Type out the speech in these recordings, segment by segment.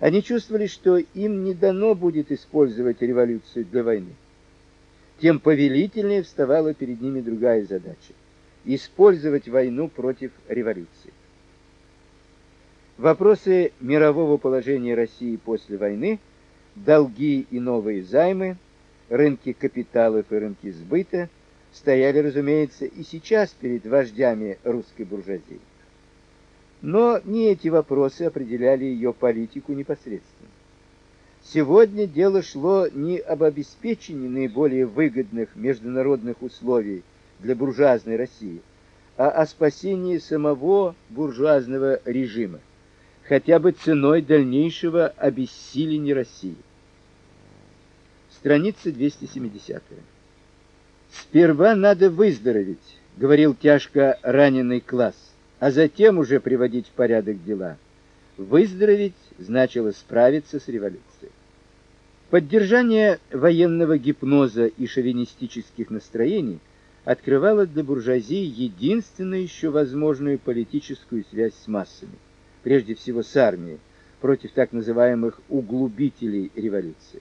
Они чувствовали, что им не дано будет использовать революцию для войны. Тем повелительнее вставала перед ними другая задача использовать войну против революции. Вопросы мирового положения России после войны, долги и новые займы, рынки капиталов и рынки сбыта стояли, разумеется, и сейчас перед вождями русской буржуазии. Но не эти вопросы определяли ее политику непосредственно. Сегодня дело шло не об обеспечении наиболее выгодных международных условий для буржуазной России, а о спасении самого буржуазного режима, хотя бы ценой дальнейшего обессиления России. Страница 270. Сперва надо выздороветь, говорил тяжко раненый класс а затем уже приводить в порядок дела. Выздороветь значило справиться с революцией. Поддержание военного гипноза и шовинистических настроений открывало для буржуазии единственную еще возможную политическую связь с массами, прежде всего с армией, против так называемых углубителей революции.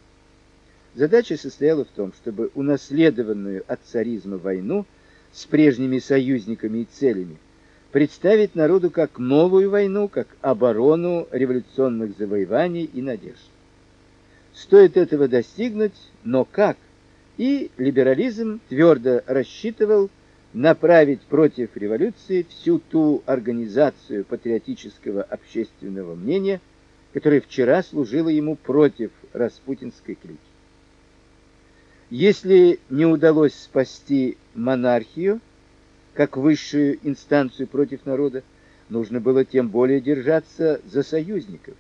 Задача состояла в том, чтобы унаследованную от царизма войну с прежними союзниками и целями представить народу как новую войну, как оборону революционных завоеваний и надежд. Стоит этого достигнуть, но как? И либерализм твердо рассчитывал направить против революции всю ту организацию патриотического общественного мнения, которая вчера служила ему против распутинской клики. Если не удалось спасти монархию, как высшую инстанцию против народа, нужно было тем более держаться за союзников.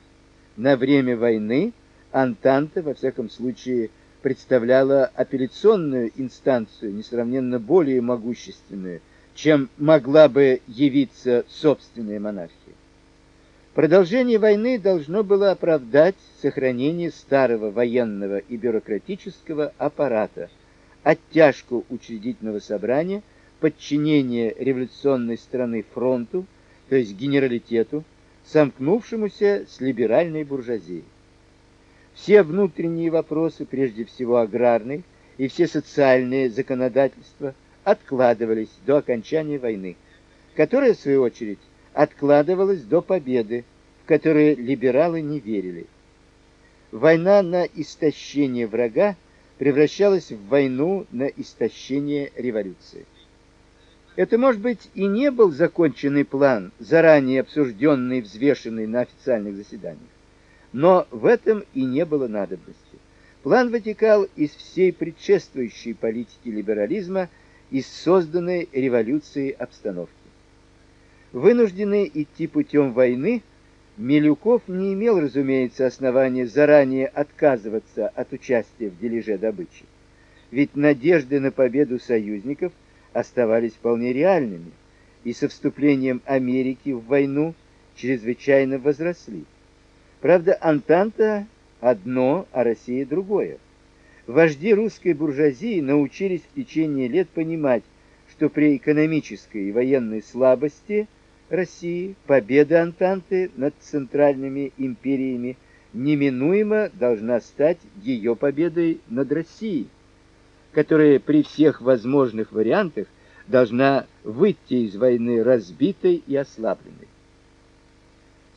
На время войны Антанта во всяком случае представляла апелляционную инстанцию, несравненно более могущественную, чем могла бы явиться собственная монархия. Продолжение войны должно было оправдать сохранение старого военного и бюрократического аппарата, оттяжку учредительного собрания – подчинение революционной страны фронту, то есть генералитету, сомкнувшемуся с либеральной буржуазией. Все внутренние вопросы, прежде всего аграрные, и все социальные законодательства откладывались до окончания войны, которая в свою очередь откладывалась до победы, в которую либералы не верили. Война на истощение врага превращалась в войну на истощение революции. Это, может быть, и не был законченный план, заранее обсужденный и взвешенный на официальных заседаниях. Но в этом и не было надобности. План вытекал из всей предшествующей политики либерализма, из созданной революцией обстановки. Вынужденный идти путем войны, Милюков не имел, разумеется, основания заранее отказываться от участия в дележе добычи. Ведь надежды на победу союзников – оставались вполне реальными и со вступлением Америки в войну чрезвычайно возросли. Правда, Антанта одно, а Россия другое. Вожди русской буржуазии научились в течение лет понимать, что при экономической и военной слабости России победа Антанты над центральными империями неминуемо должна стать ее победой над Россией которая при всех возможных вариантах должна выйти из войны разбитой и ослабленной.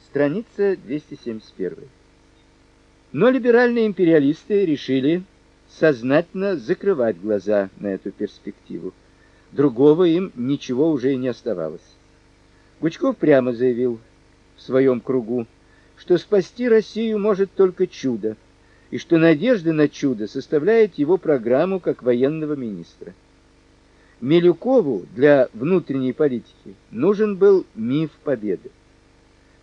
Страница 271. Но либеральные империалисты решили сознательно закрывать глаза на эту перспективу. Другого им ничего уже и не оставалось. Гучков прямо заявил в своем кругу, что спасти Россию может только чудо и что надежда на чудо составляет его программу как военного министра. Милюкову для внутренней политики нужен был миф победы.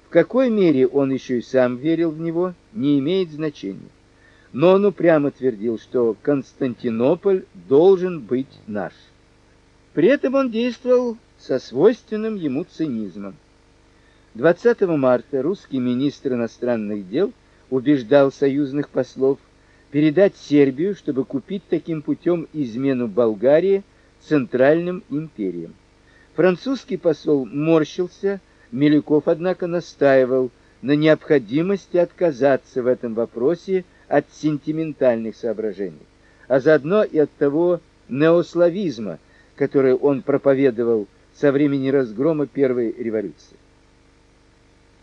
В какой мере он еще и сам верил в него, не имеет значения. Но он упрямо твердил, что Константинополь должен быть наш. При этом он действовал со свойственным ему цинизмом. 20 марта русский министр иностранных дел убеждал союзных послов передать Сербию, чтобы купить таким путем измену Болгарии центральным империям. Французский посол морщился, Милюков, однако, настаивал, на необходимости отказаться в этом вопросе от сентиментальных соображений, а заодно и от того неославизма, который он проповедовал со времени разгрома первой революции.